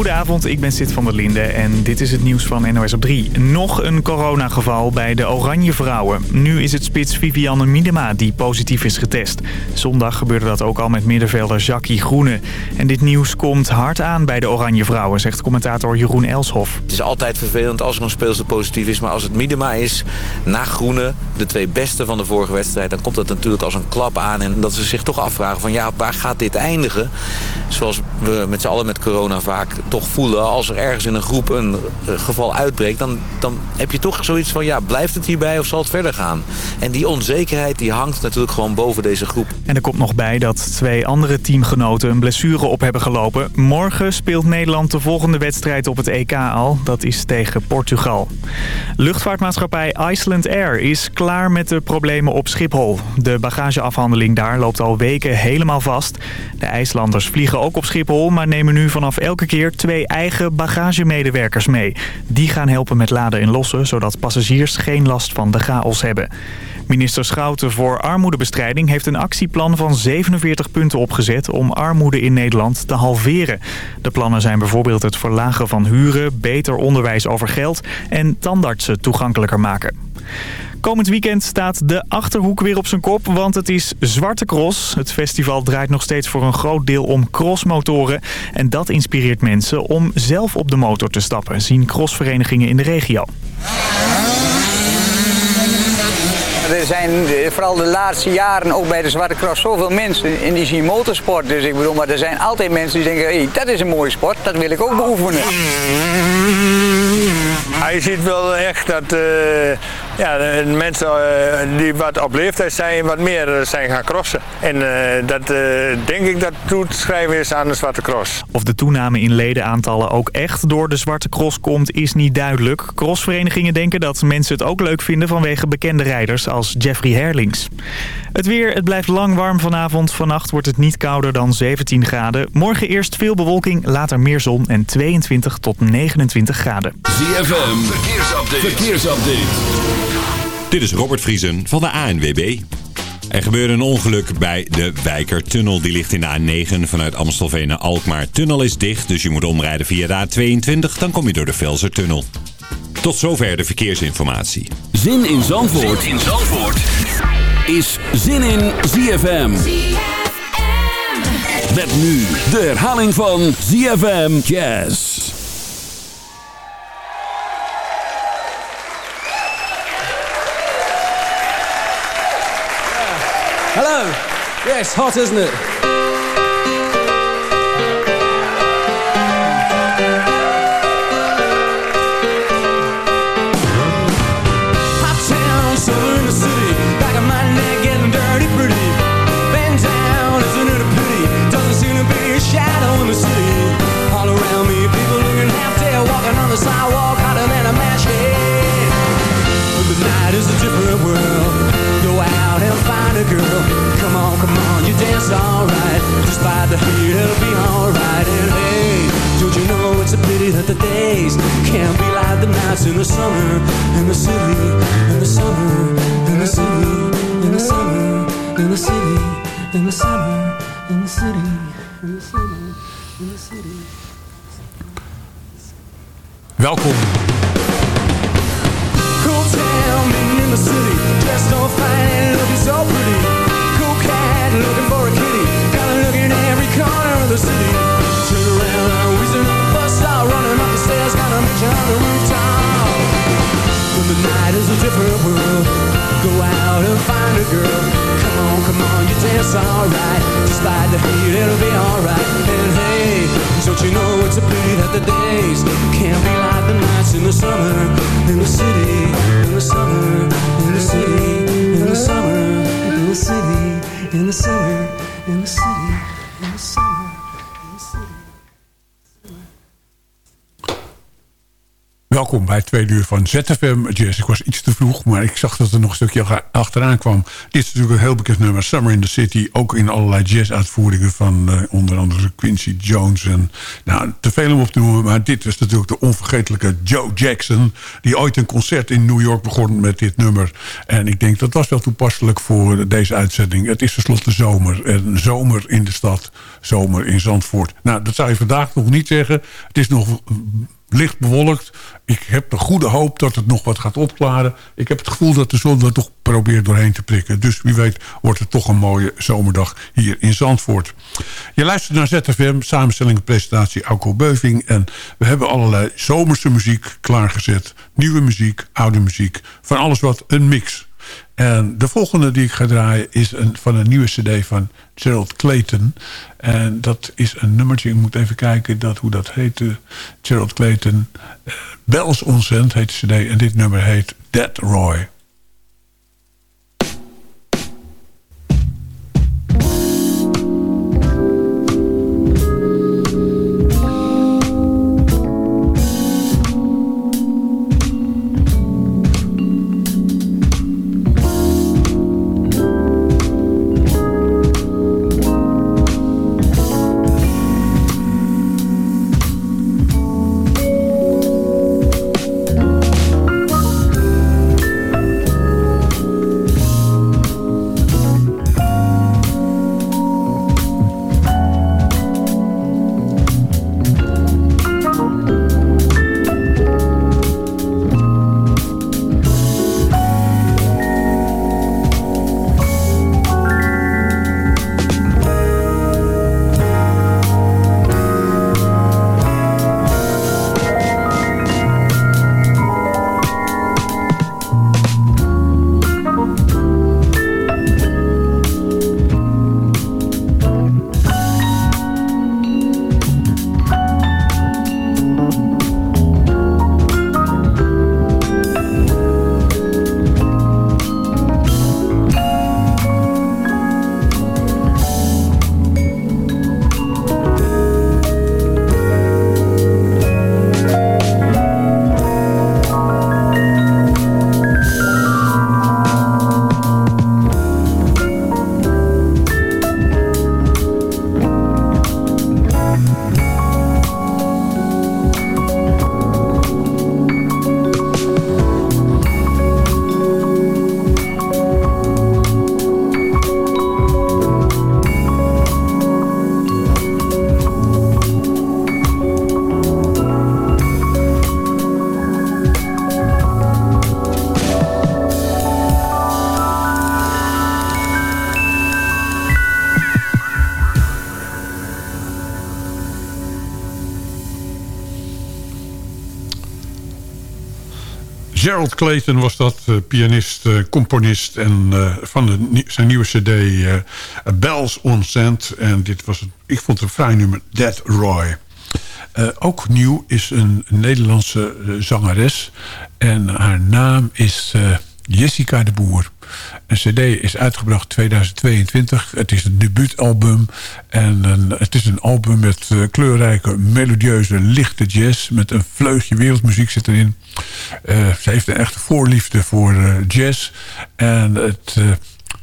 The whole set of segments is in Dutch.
Goedenavond, ik ben Sid van der Linde en dit is het nieuws van NOS op 3. Nog een coronageval bij de Oranje Vrouwen. Nu is het spits Vivianne Miedema die positief is getest. Zondag gebeurde dat ook al met middenvelder Jackie Groene. En dit nieuws komt hard aan bij de Oranje Vrouwen, zegt commentator Jeroen Elshoff. Het is altijd vervelend als er een speelster positief is, maar als het Miedema is, na Groene, de twee beste van de vorige wedstrijd, dan komt dat natuurlijk als een klap aan. En dat ze zich toch afvragen van ja, waar gaat dit eindigen? Zoals we met z'n allen met corona vaak toch voelen... als er ergens in een groep een eh, geval uitbreekt... Dan, dan heb je toch zoiets van, ja, blijft het hierbij of zal het verder gaan? En die onzekerheid die hangt natuurlijk gewoon boven deze groep. En er komt nog bij dat twee andere teamgenoten een blessure op hebben gelopen. Morgen speelt Nederland de volgende wedstrijd op het EK al. Dat is tegen Portugal. Luchtvaartmaatschappij Iceland Air is klaar met de problemen op Schiphol. De bagageafhandeling daar loopt al weken helemaal vast. De IJslanders vliegen ook op Schiphol, maar nemen nu vanaf elke keer twee eigen bagagemedewerkers mee. Die gaan helpen met laden en lossen, zodat passagiers geen last van de chaos hebben. Minister Schouten voor armoedebestrijding heeft een actieplan van 47 punten opgezet om armoede in Nederland te halveren. De plannen zijn bijvoorbeeld het verlagen van huren, beter onderwijs over geld en tandartsen toegankelijker maken. Komend weekend staat de Achterhoek weer op zijn kop, want het is Zwarte Cross. Het festival draait nog steeds voor een groot deel om crossmotoren. En dat inspireert mensen om zelf op de motor te stappen, zien crossverenigingen in de regio. Er zijn eh, vooral de laatste jaren ook bij de Zwarte Cross zoveel mensen en die zien motorsport. Dus ik bedoel, maar er zijn altijd mensen die denken, hey, dat is een mooie sport, dat wil ik ook beoefenen. Je ziet wel echt dat uh, ja, de mensen uh, die wat op leeftijd zijn, wat meer zijn gaan crossen. En uh, dat denk ik dat toe te schrijven is aan de Zwarte Cross. Of de toename in ledenaantallen ook echt door de Zwarte Cross komt, is niet duidelijk. Crossverenigingen denken dat mensen het ook leuk vinden vanwege bekende rijders als Jeffrey Herlings. Het weer, het blijft lang warm vanavond. Vannacht wordt het niet kouder dan 17 graden. Morgen eerst veel bewolking, later meer zon en 22 tot 29 graden. ZFM, verkeersupdate. verkeersupdate. Dit is Robert Vriesen van de ANWB. Er gebeurde een ongeluk bij de Wijkertunnel. Die ligt in de A9 vanuit Amstelveen naar Alkmaar. Tunnel is dicht, dus je moet omrijden via de A22. Dan kom je door de Velsertunnel. Tot zover de verkeersinformatie. Zin in Zandvoort, zin in Zandvoort. is Zin in ZFM. ZFM. Met nu de herhaling van ZFM Jazz. Hello. Yes, hot, isn't it? Alright. Despite the heat, it'll be alright. And hey, don't you know it's a pity that the days can't be like the nights in the summer, in the city, in the summer, in the city, in the summer, in the city, in the summer, in the city, in the summer, in the city. Welkom. Cool town in the city, dressed all fine, so pretty. Cool cat looking for a kitty. Gotta look in every corner of the city. Turn around, I'm whizzing on the bus stop, running up the stairs, gotta meet you on the rooftop. When the night is a different world, go out and find a girl. Come on, come on, you dance alright. Despite the heat, it'll be alright. And hey, don't you know it's a pity that the days can't be like the nights in the summer, in the city, in the summer, in the city, in the summer, in the city in the summer, in the city, in the summer, Welkom bij tweede uur van ZFM Jazz. Ik was iets te vroeg, maar ik zag dat er nog een stukje achteraan kwam. Dit is natuurlijk een heel bekend nummer, Summer in the City. Ook in allerlei jazz-uitvoeringen van uh, onder andere Quincy Jones. En, nou, te veel om op te noemen, maar dit was natuurlijk de onvergetelijke Joe Jackson... die ooit een concert in New York begon met dit nummer. En ik denk dat was wel toepasselijk voor deze uitzending. Het is tenslotte zomer. En zomer in de stad, zomer in Zandvoort. Nou, dat zou je vandaag nog niet zeggen. Het is nog licht bewolkt. Ik heb de goede hoop dat het nog wat gaat opklaren. Ik heb het gevoel dat de zon er toch probeert doorheen te prikken. Dus wie weet wordt het toch een mooie zomerdag hier in Zandvoort. Je luistert naar ZFM, samenstelling en presentatie Alco Beuving. En we hebben allerlei zomerse muziek klaargezet. Nieuwe muziek, oude muziek. Van alles wat, een mix. En de volgende die ik ga draaien is een, van een nieuwe cd van Gerald Clayton. En dat is een nummertje, ik moet even kijken dat, hoe dat heet. Gerald Clayton. Uh, Bells on Sand heet de cd en dit nummer heet Dead Roy. Gerald Clayton was dat, uh, pianist, uh, componist en uh, van zijn nieuwe cd Bells on Sand. En dit was, een, ik vond het een fraai nummer, Dead Roy. ook nieuw is een Nederlandse zangeres en haar naam is Jessica de Boer. Een cd is uitgebracht 2022. Het is een debuutalbum. En het is een album met uh, kleurrijke, melodieuze, lichte jazz. Met een vleugje wereldmuziek zit erin. Uh, ze heeft een echte voorliefde voor uh, jazz. En het,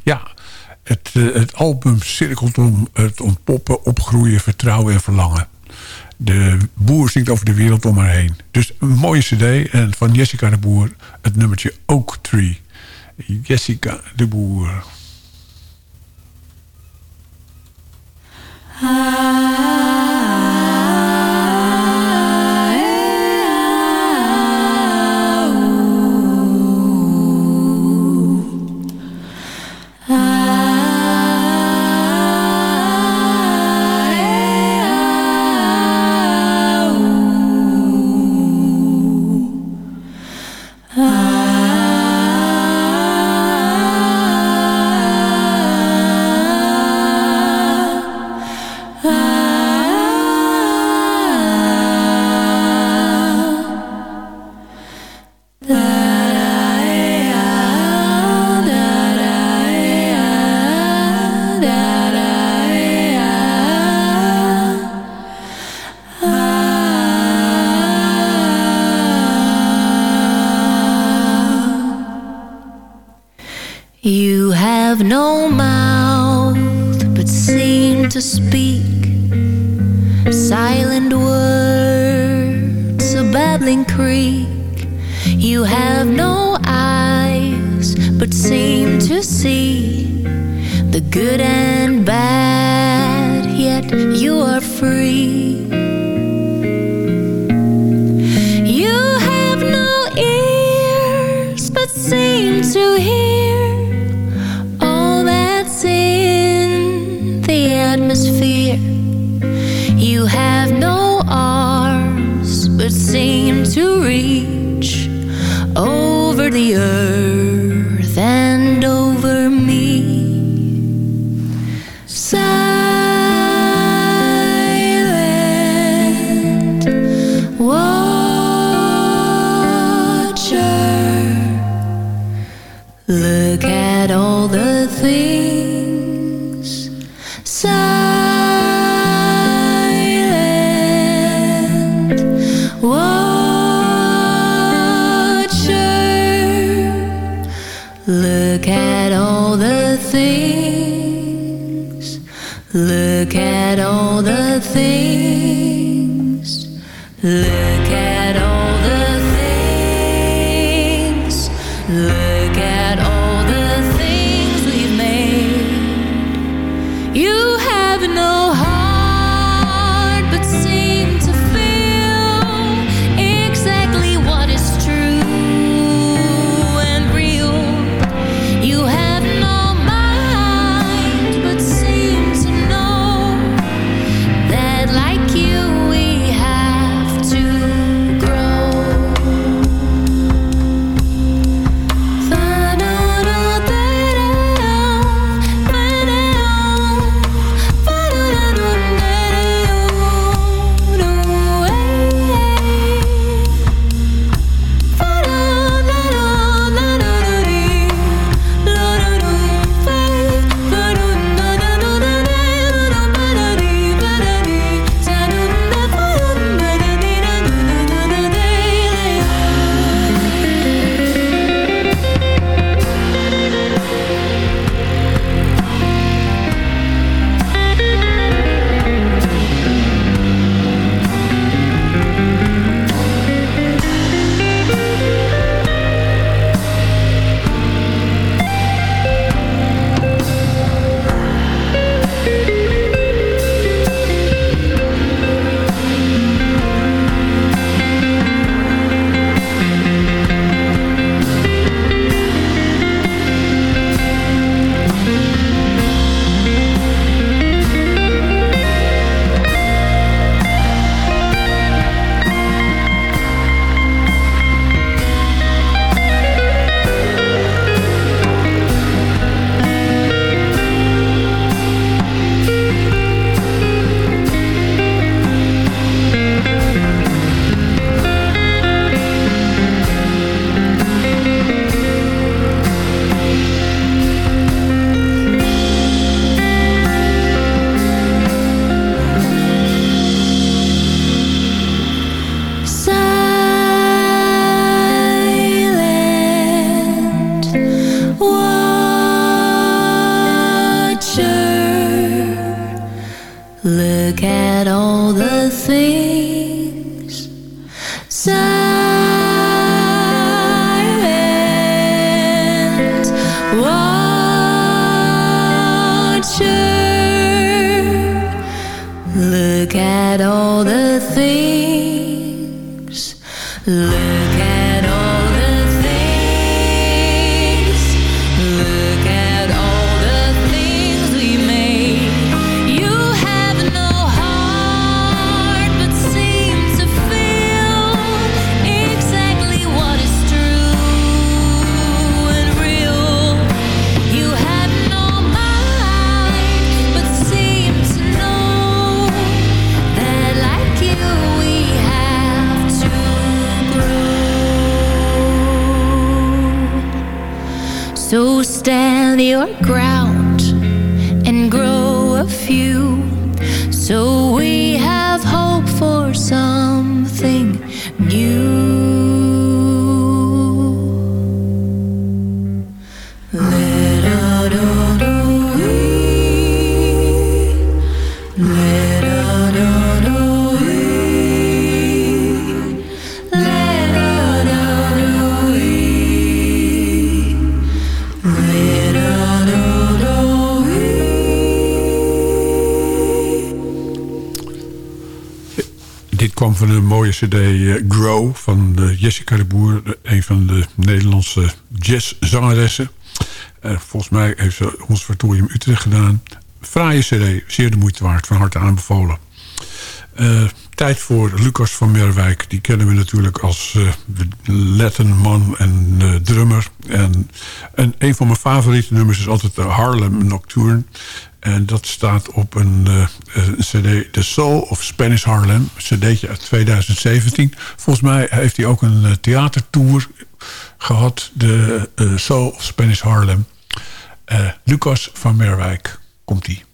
ja, het album cirkelt om het ontpoppen, opgroeien, vertrouwen en verlangen. De boer zingt over de wereld om haar heen. Dus een mooie cd. En van Jessica de Boer het nummertje Oak Tree. Jessica de Boer. Ah have no mouth but seem to speak silent words, a babbling creek. You have no eyes but seem to see the good and Dit kwam van een mooie cd eh, Grow van eh, Jessica de Boer. Een van de Nederlandse jazzzangeressen. Eh, volgens mij heeft ze ons Conservatorium Utrecht gedaan. Fraaie cd, zeer de moeite waard. Van harte aanbevolen. Eh, tijd voor Lucas van Merwijk. Die kennen we natuurlijk als Lettenman en drummer. En, en een van mijn favoriete nummers is altijd de Harlem Nocturne. En dat staat op een, eh, een cd, The Soul of Spanish Harlem. Een cd'tje uit 2017. Volgens mij heeft hij ook een eh, theatertour gehad. De eh, Soul of Spanish Harlem. Lucas van Merwijk, komt-ie. Music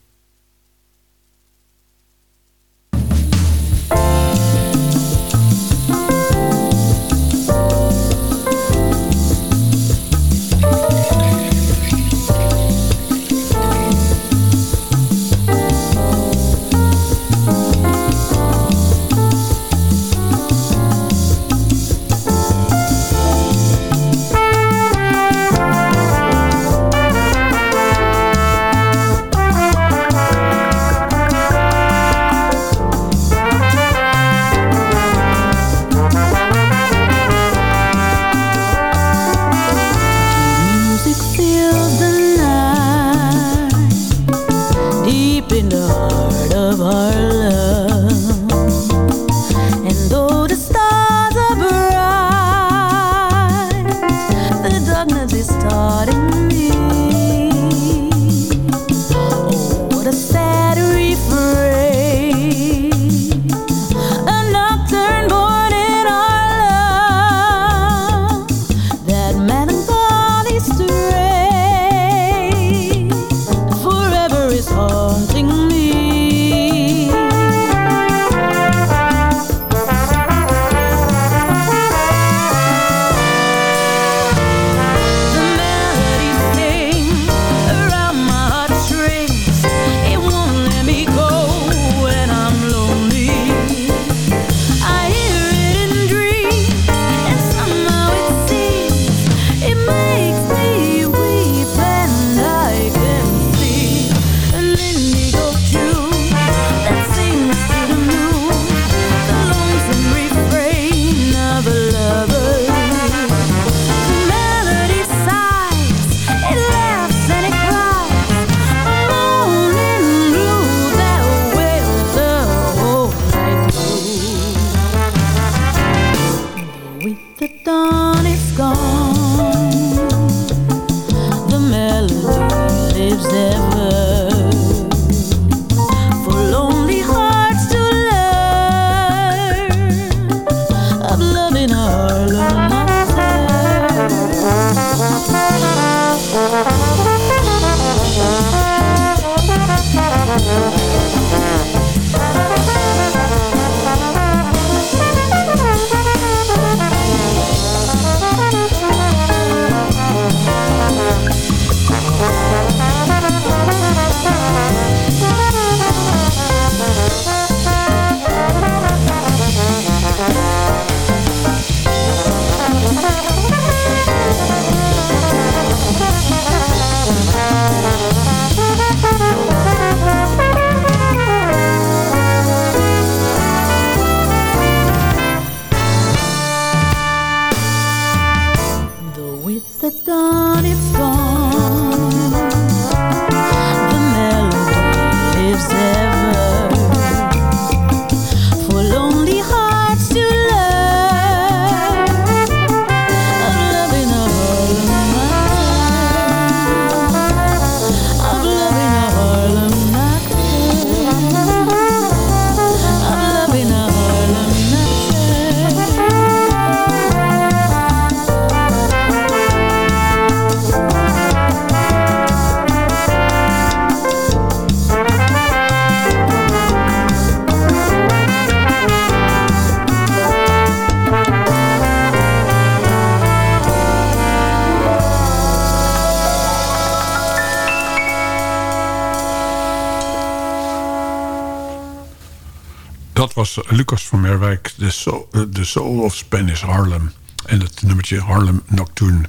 Lucas van Merwijk, de Soul, eh, The Soul of Spanish Harlem. En het nummertje Harlem Nocturne.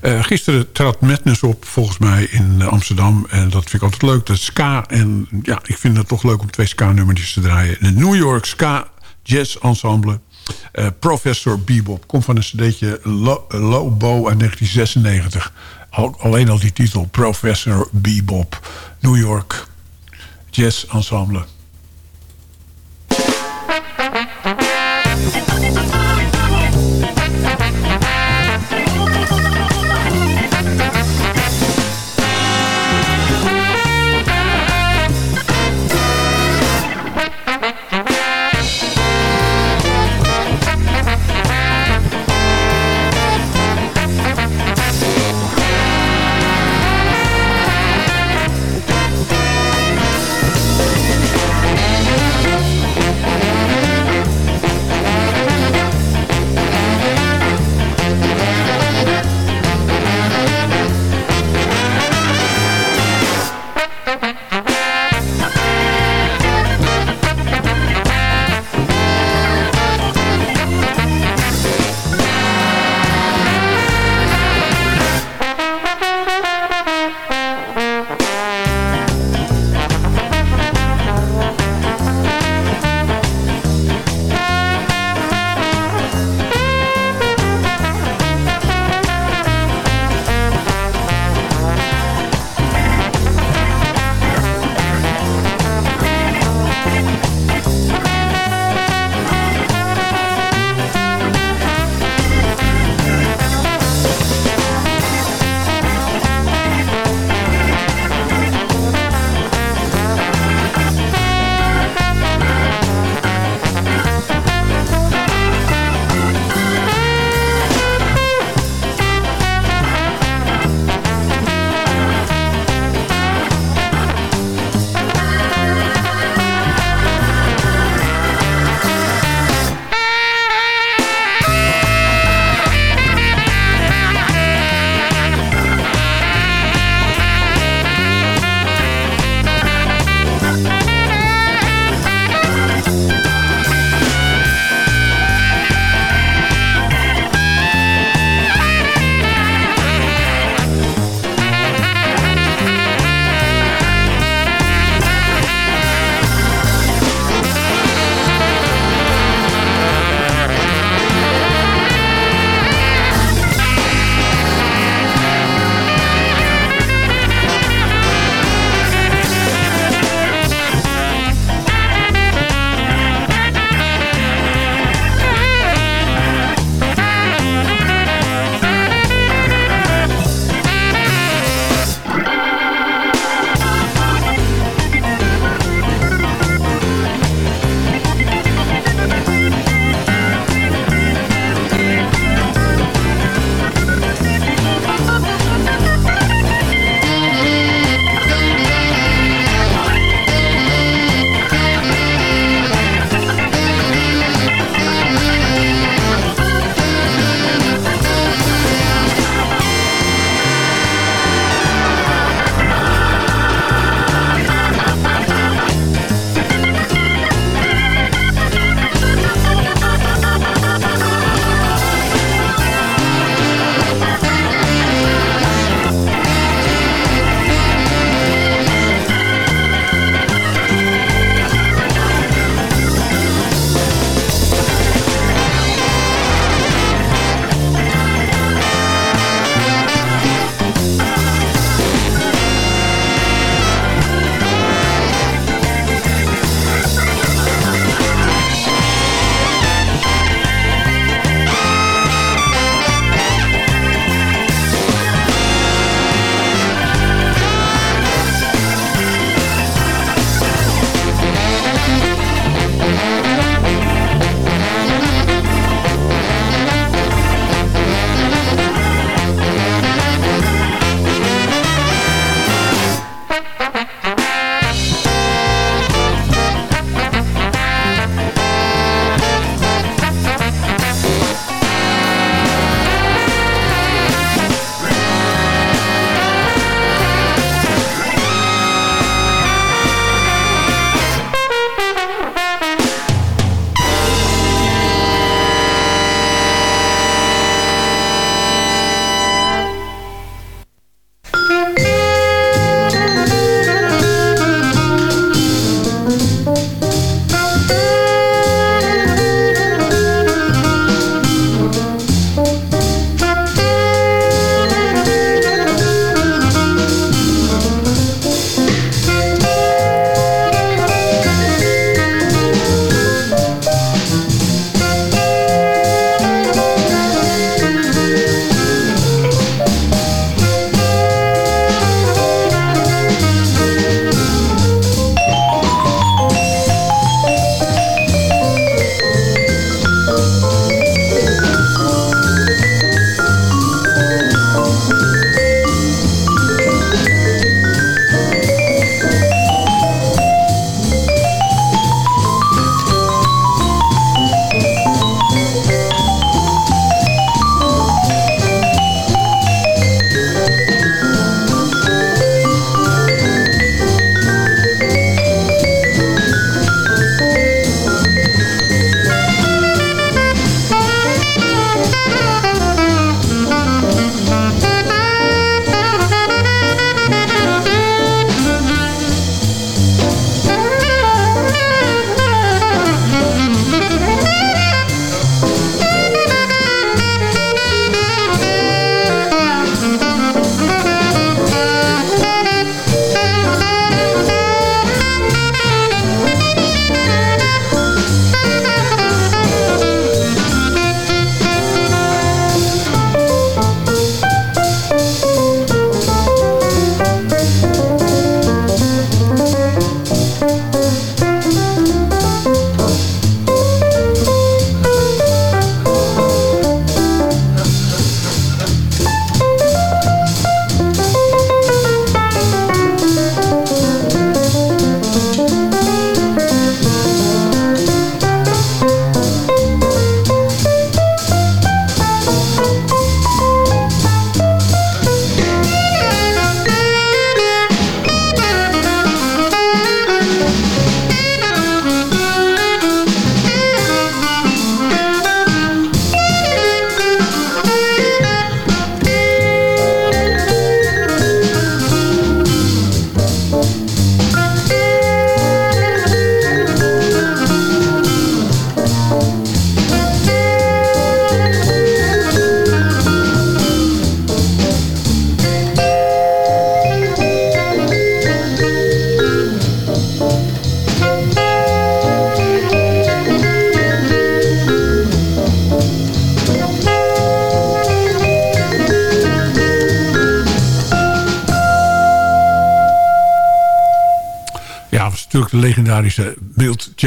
Eh, gisteren trad Madness op, volgens mij, in eh, Amsterdam. En dat vind ik altijd leuk, dat ska. En ja, ik vind het toch leuk om twee ska-nummertjes te draaien. De New York Ska Jazz Ensemble. Eh, Professor Bebop. Komt van een cd'tje Lo- Lobo uit 1996. Al- alleen al die titel. Professor Bebop. New York. Jazz Ensemble.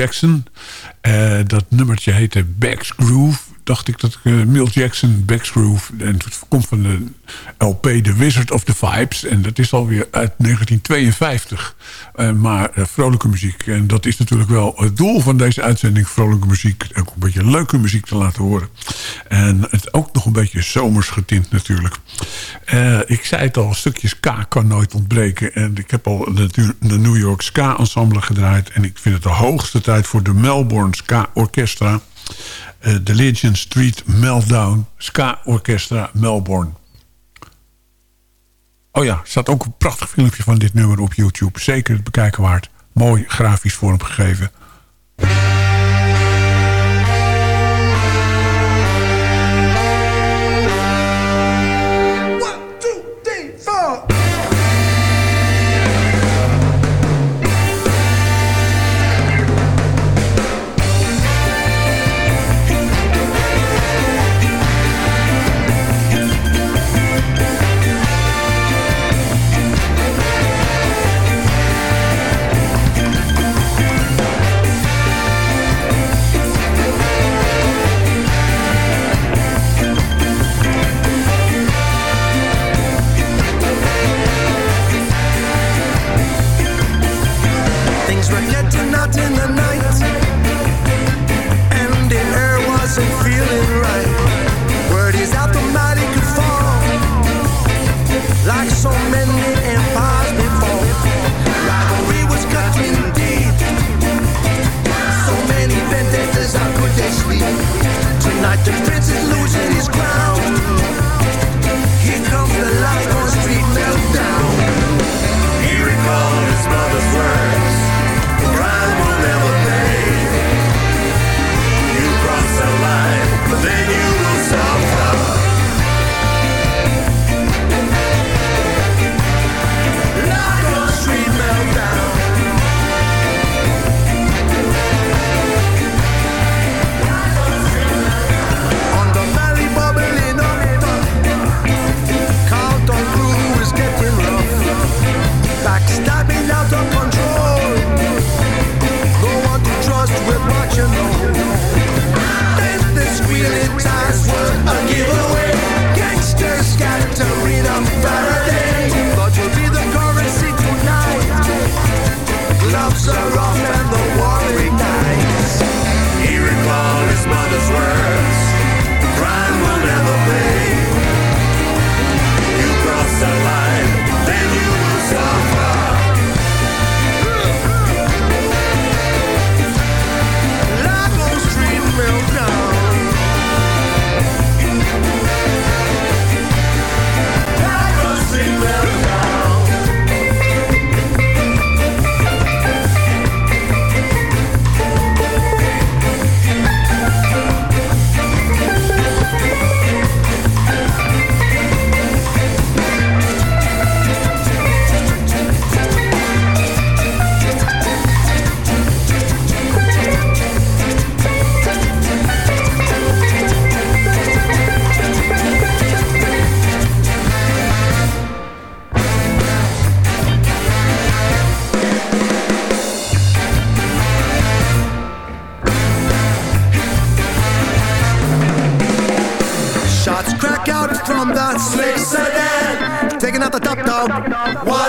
Jackson. Eh, dat nummertje heette Back's Groove. Dacht ik dat uh, Milt Jackson, Back's Groove. En het komt van de LP The Wizard of the Vibes. En dat is alweer uit 1952. Eh, maar eh, vrolijke muziek. En dat is natuurlijk wel het doel van deze uitzending. Vrolijke muziek. Ook een beetje leuke muziek te laten horen. En het ook nog een beetje zomers getint natuurlijk. Eh, ik zei het al, stukjes ska kan nooit ontbreken. En ik heb al de, de New York Ska Ensemble gedraaid. En ik vind het de hoogste tijd voor de Melbourne Ska Orchestra. de Legion Street Meltdown Ska Orchestra Melbourne. Oh ja, er staat ook een prachtig filmpje van dit nummer op YouTube. Zeker het bekijken waard. Mooi grafisch vormgegeven.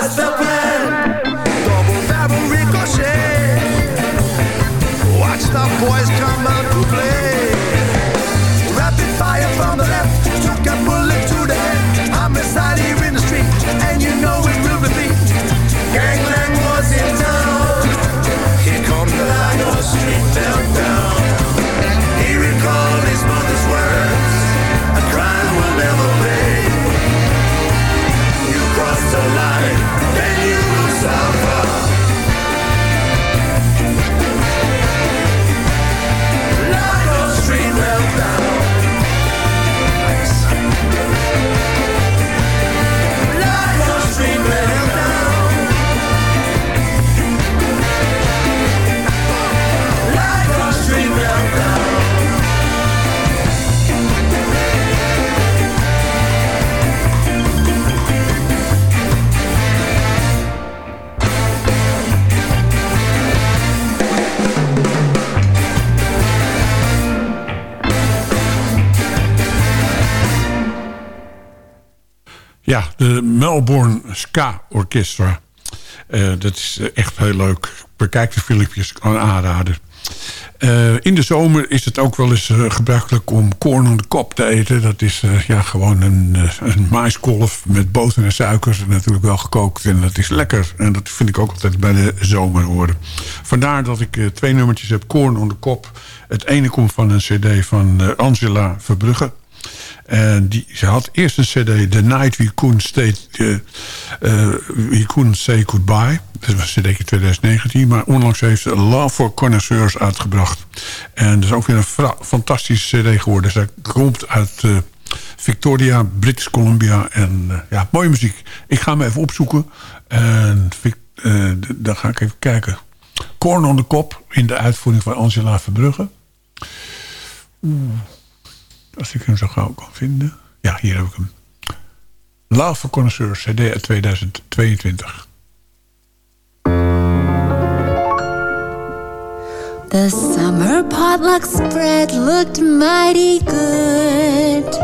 What's the plan? De Melbourne Ska Orchestra. Eh, dat is eh, echt heel leuk. Bekijk de filmpjes, kan aanraden. Eh, in de zomer is het ook wel eens gebruikelijk om korn on de kop te eten. Dat is ja, gewoon een, een maiskolf met boter en suiker. Natuurlijk wel gekookt en dat is lekker. En dat vind ik ook altijd bij de zomer horen. Vandaar dat ik twee nummertjes heb. Korn on de kop. Het ene komt van een cd van Angela Verbrugge. En die, ze had eerst een cd, The Night We Couldn't, stay, eh, eh, We couldn't Say Goodbye. Dat was een cd in 2019. Maar onlangs heeft ze Love for Connoisseurs uitgebracht. En dat is ook weer een fantastische cd geworden. Zij komt uit eh, Victoria, British Columbia. En eh, ja, mooie muziek. Ik ga hem even opzoeken. En eh, d- dan ga ik even kijken. Corn on the Kop in de uitvoering van Angela Verbrugge. Als ik hem zo gauw kan vinden. Ja, hier heb ik hem. Love for Connoisseurs, CD uit 2022. The summer potluck spread looked mighty good.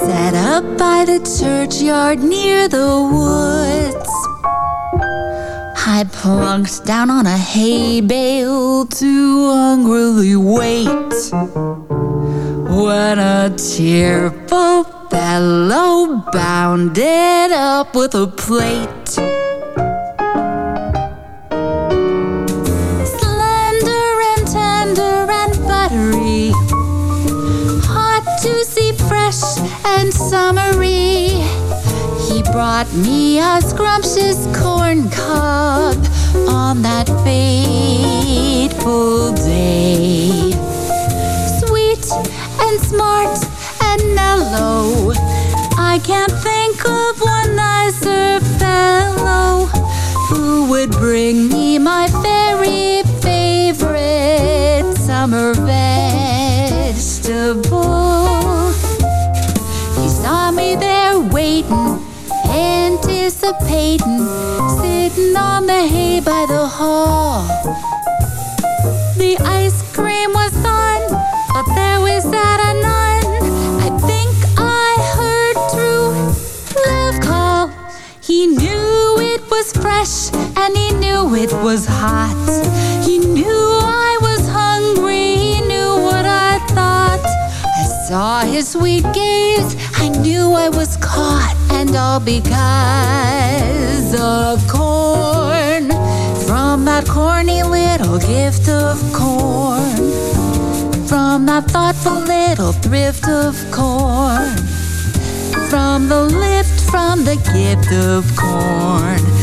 Set up by the churchyard near the woods. I plunked down on a hay bale to hungrily wait. When a tearful fellow bounded up with a plate. Slender and tender and buttery. Hot, juicy, fresh, and summery. He brought me a scrumptious corn cob on that fateful day. And smart and mellow. I can't think of one nicer fellow who would bring me my very favorite summer vegetable. He saw me there waiting, anticipating, sitting on the hay by the hall. The ice cream was gone, corny little gift of corn. From that thoughtful little thrift of corn. From the lift, from the gift of corn.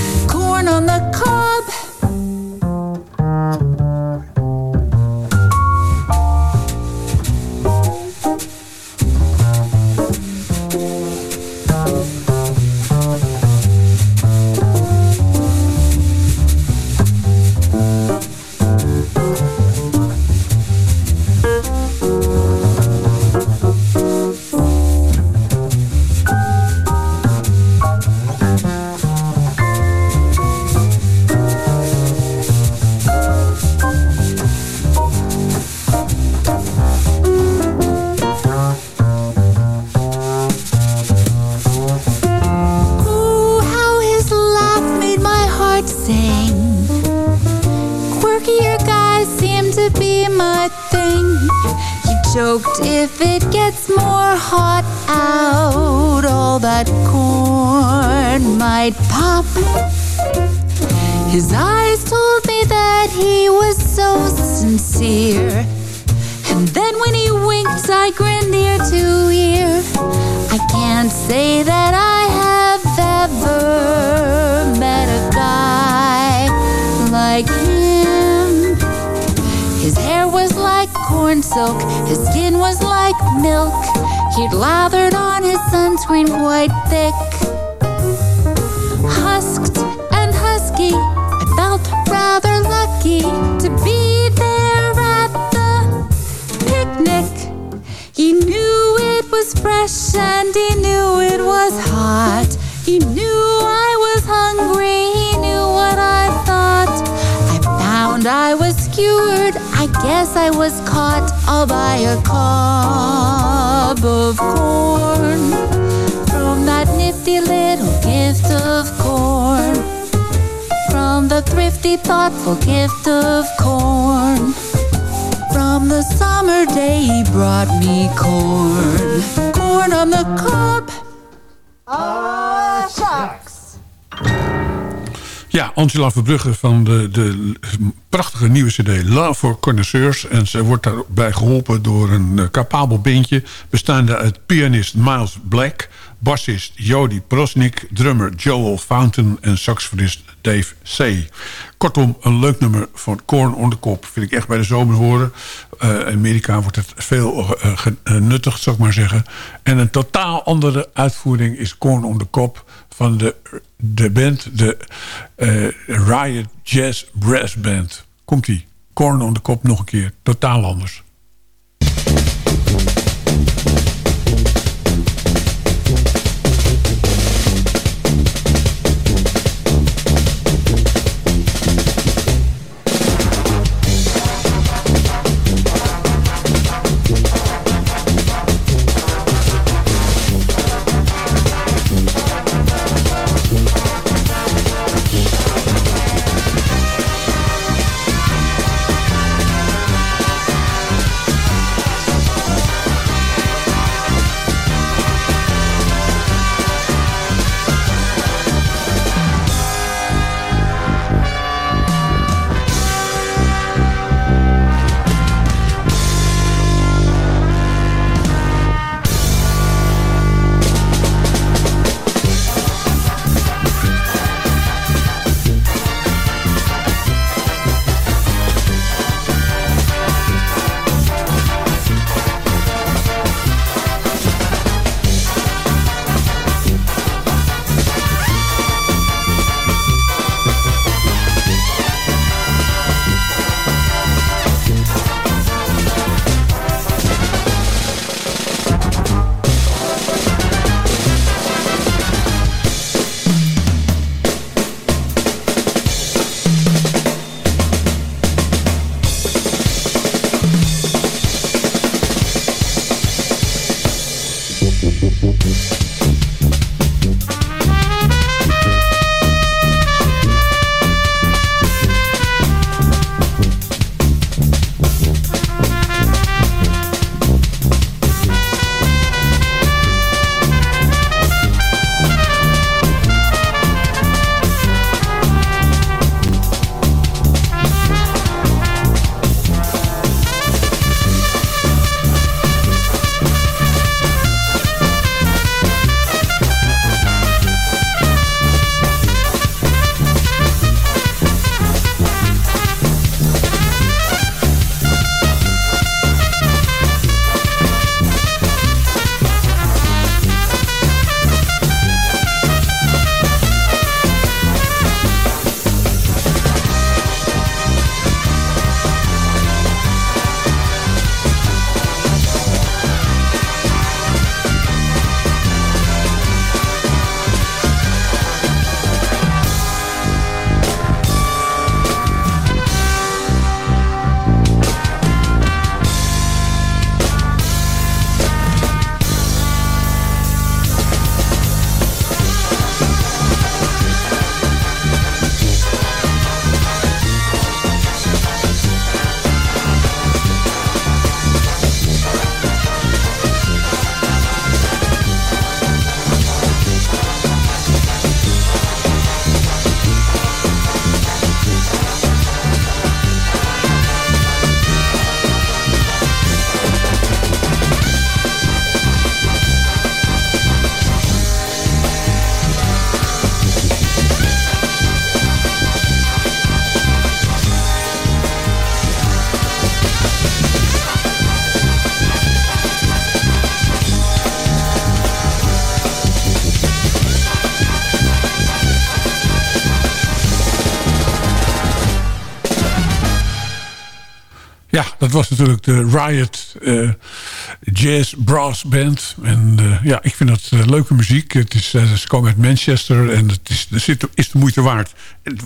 Silk, his skin was like milk. He'd lathered on his sunscreen quite thick. Husked and husky, I felt rather lucky to be there at the picnic. He knew it was fresh and he knew it was hot. He knew I was hungry, he knew what I thought. I found I was skewered, guess I was caught all by a cob of corn. From that nifty little gift of corn. From the thrifty, thoughtful gift of corn. From the summer day he brought me corn. Corn on the cob. Ja, Angela Verbrugge van de, de prachtige nieuwe cd Love for Connoisseurs. En ze wordt daarbij geholpen door een eh, capabel bandje... bestaande uit pianist Miles Black... bassist Jody Prosnik, drummer Joel Fountain... en saxofonist Dave C. Kortom, een leuk nummer van Korn on the Kop. Vind ik echt bij de zomer horen. Eh, Amerika wordt het veel eh, genuttigd, zou ik maar zeggen. En een totaal andere uitvoering is Korn on the Kop... van de, de band, de eh, Riot Jazz Brass Band. Komt-ie. Korn on the Kop nog een keer. Totaal anders. was natuurlijk de Riot eh, Jazz Brass Band. En eh, ja, ik vind dat eh, leuke muziek. Het is, ze komen uit Manchester en het is, de, is de moeite waard.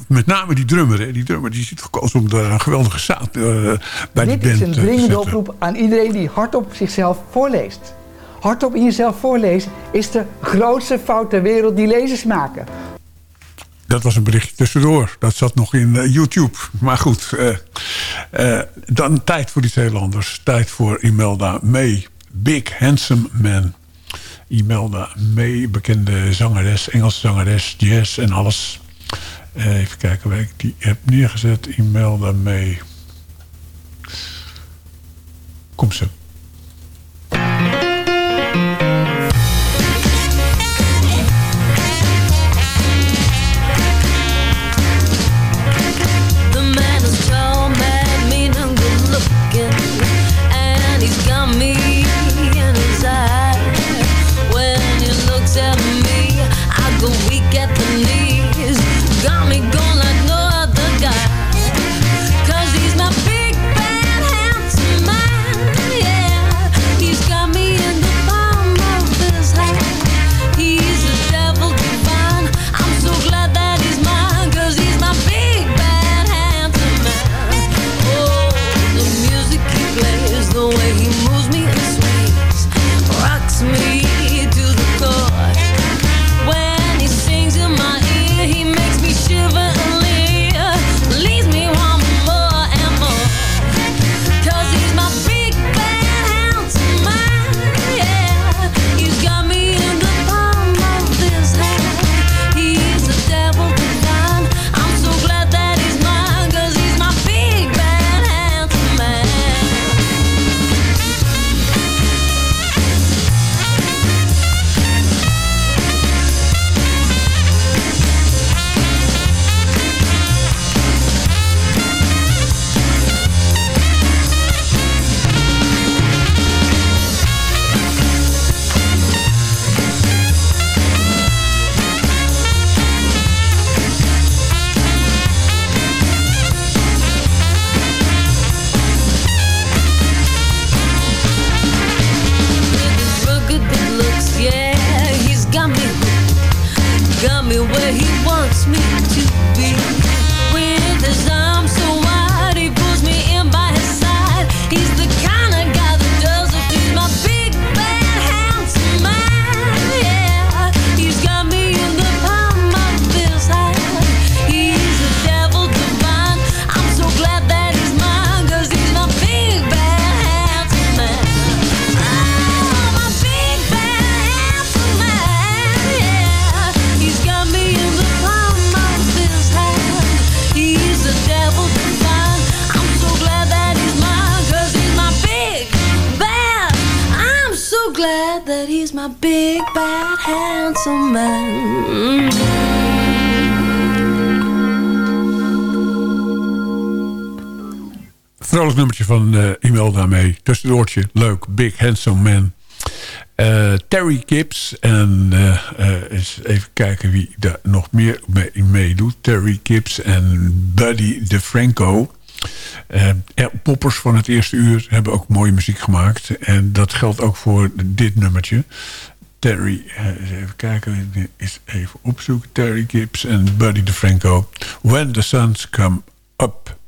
Met name die drummer. Hè. Die drummer die zit gekozen om daar een geweldige zaad bij Dit die band Dit is een dringende oproep aan iedereen die hardop zichzelf voorleest. Hardop in jezelf voorleest is de grootste fout ter wereld die lezers maken. Dat was een berichtje tussendoor. Dat zat nog in YouTube. Maar goed, eh, dan tijd voor die Zeelanders. Tijd voor Imelda May. Big Handsome Man. Imelda May, bekende zangeres, Engelse zangeres, jazz en alles. Eh, even kijken waar ik die heb neergezet. Imelda May. Kom ze. tussendoortje. Leuk. Big Handsome Man. Eh, Terry Gibbs. En uh, eens even kijken wie daar nog meer mee meedoet. Terry Gibbs en Buddy DeFranco. poppers van het eerste uur hebben ook mooie muziek gemaakt. En dat geldt ook voor dit nummertje. Terry, even kijken, is even opzoeken. Terry Gibbs en Buddy DeFranco. When the Suns Come Up.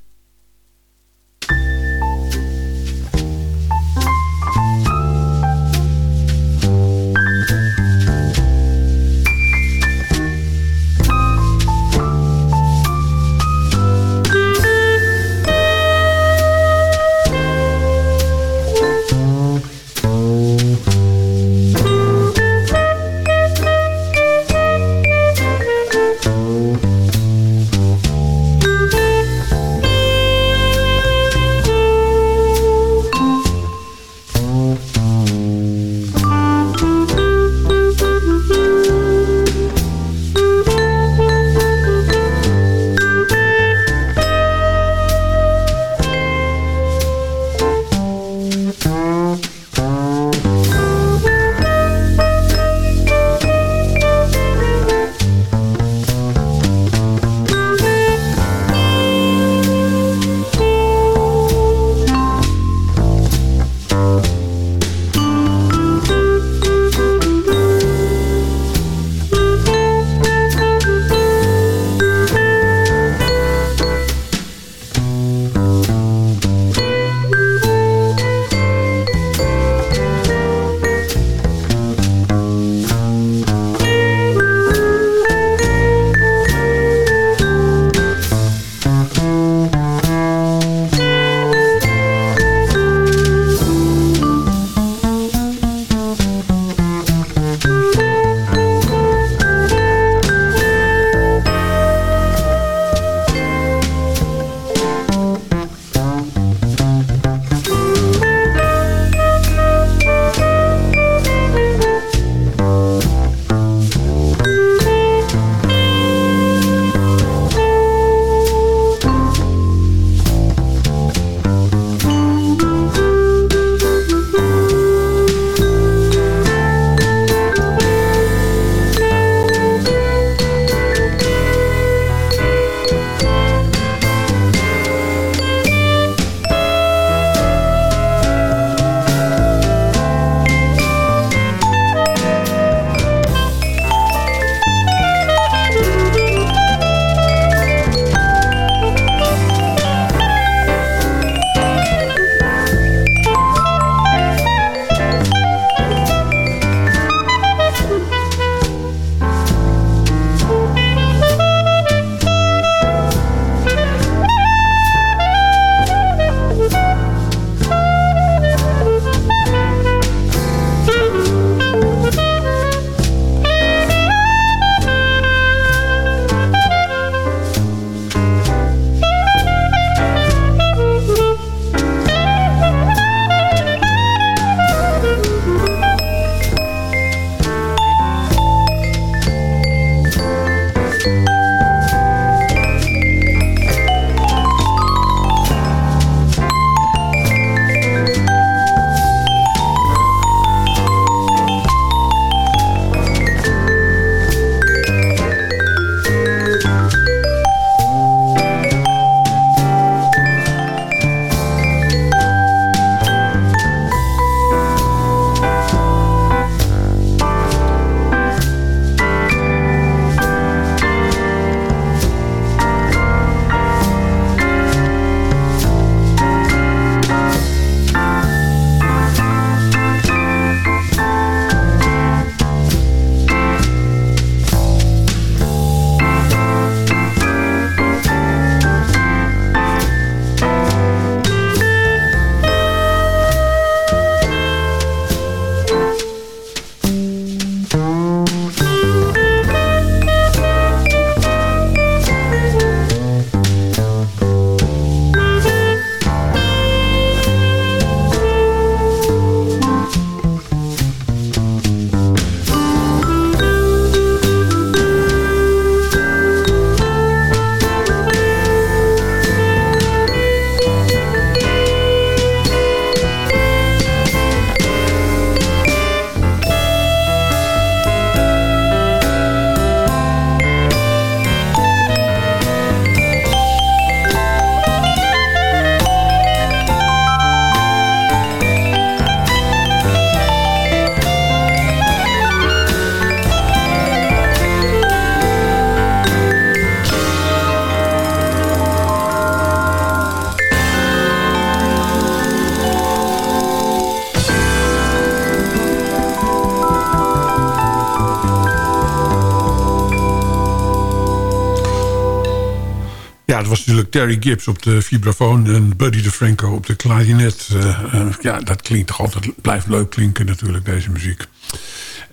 Terry Gibbs op de vibrafoon... en Buddy DeFranco op de klarinet. Eh, eh, ja, dat klinkt toch altijd... blijft leuk klinken natuurlijk, deze muziek.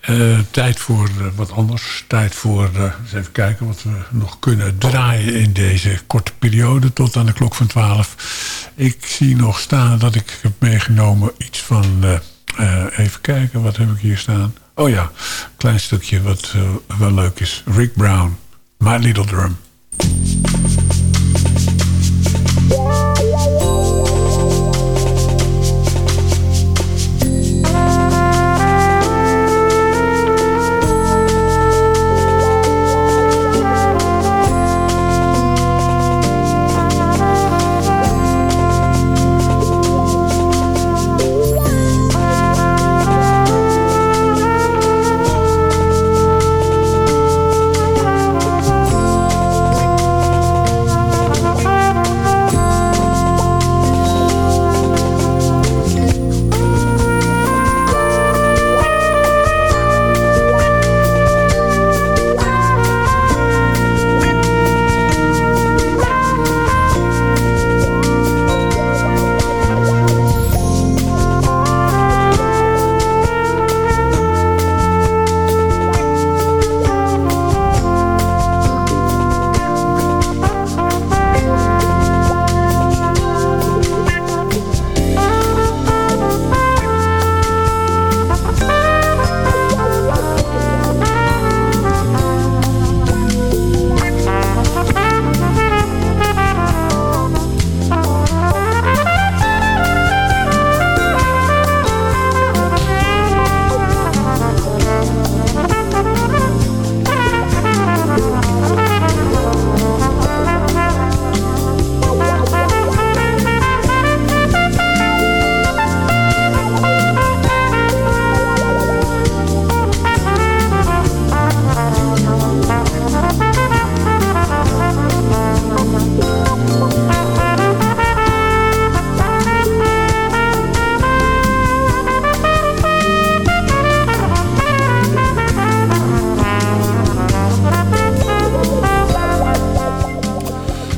Eh, tijd voor wat anders. Tijd voor, eens even kijken wat we nog kunnen draaien in deze korte periode tot aan de klok van 12. Ik zie nog staan dat ik heb meegenomen iets van, even kijken, wat heb ik hier staan? Oh ja, klein stukje wat wel leuk is. Rick Brown, My Little Drum.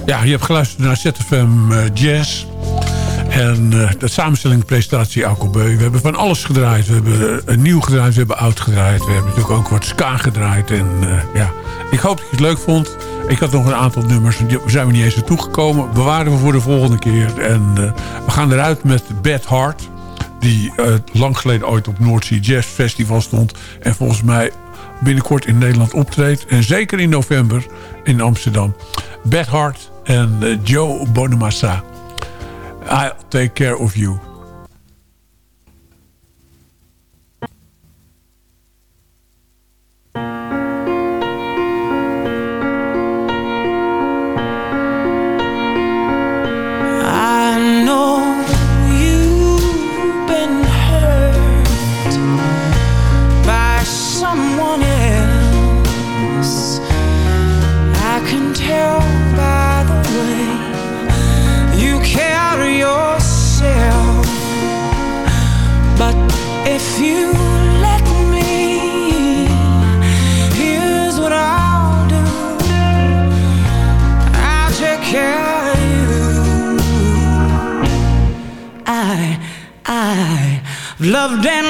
Ja, je hebt geluisterd naar ZFM eh, Jazz. En eh, de samenstelling en presentatie Alco Beu. We hebben van alles gedraaid. We hebben een nieuw gedraaid, we hebben oud gedraaid. We hebben natuurlijk ook wat ska gedraaid. En eh, ja, ik hoop dat je het leuk vond. Ik had nog een aantal nummers, die zijn we niet eens naartoe gekomen. Bewaren we voor de volgende keer. En eh, we gaan eruit met Bad Heart. Die eh, lang geleden ooit op Noordzee Jazz Festival stond. En volgens mij binnenkort in Nederland optreedt. En zeker in november in Amsterdam. Bad Heart en eh, Joe Bonamassa. I'll take care of you. Loved and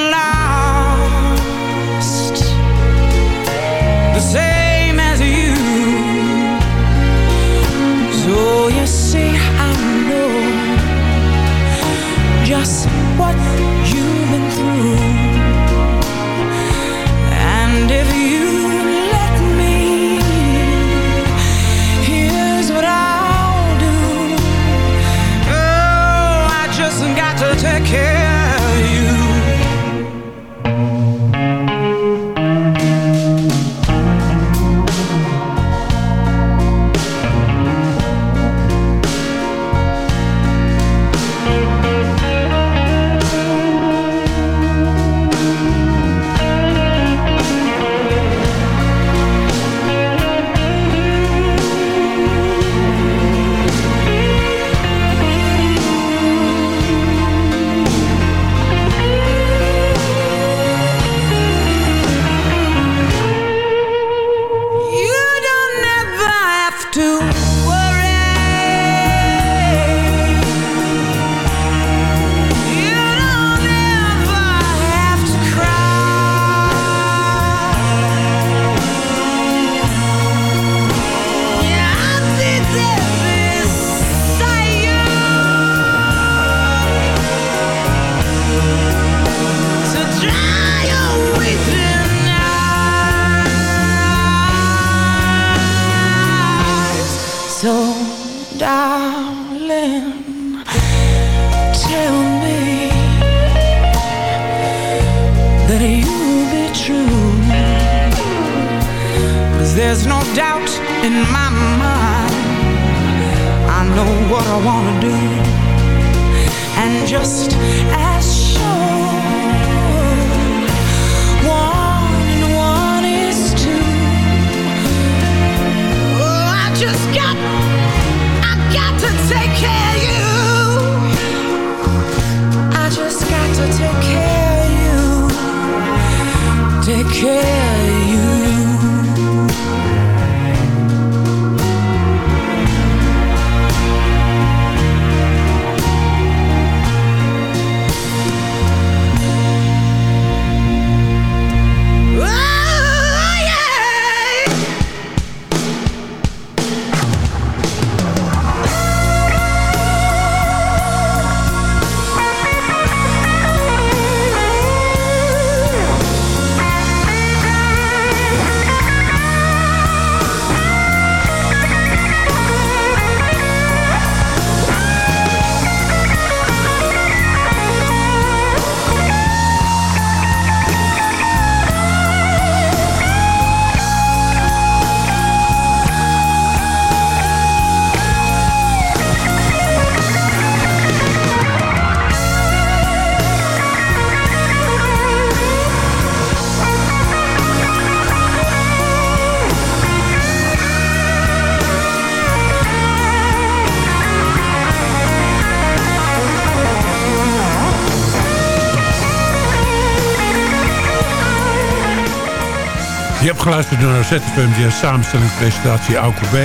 Jazz samenstelling presentatie Auke B.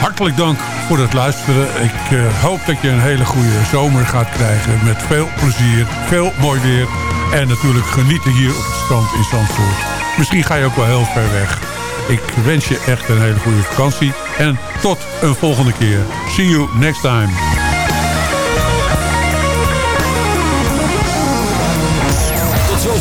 Hartelijk dank voor het luisteren. Ik eh, hoop dat je een hele goede zomer gaat krijgen. Met veel plezier, veel mooi weer. En natuurlijk genieten hier op het strand in Zandvoort. Misschien ga je ook wel heel ver weg. Ik wens je echt een hele goede vakantie. En tot een volgende keer. See you next time.